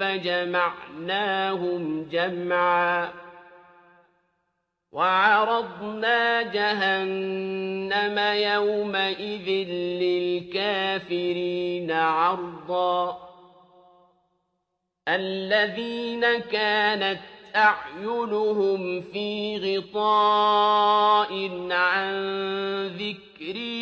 فجمعناهم جمعا وعرضنا جهنم يومئذ للكافرين عرضا الذين كانت أعينهم في غطاء عن ذكري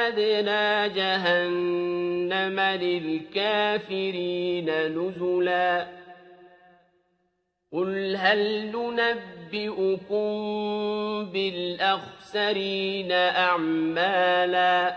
أعتدنا جهنم للكافرين نزلا قل هل ننبئكم بالأخسرين أعمالا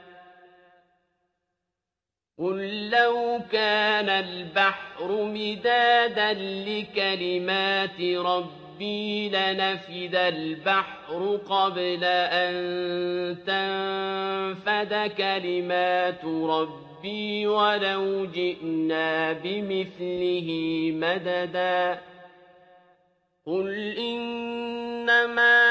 قل لو كان البحر مدادا لكلمات ربي لنفد البحر قبل أن تنفد كلمات ربي ولو جئنا بمثله مددا قل إنما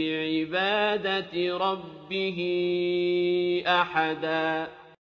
بعبادة ربه أحداً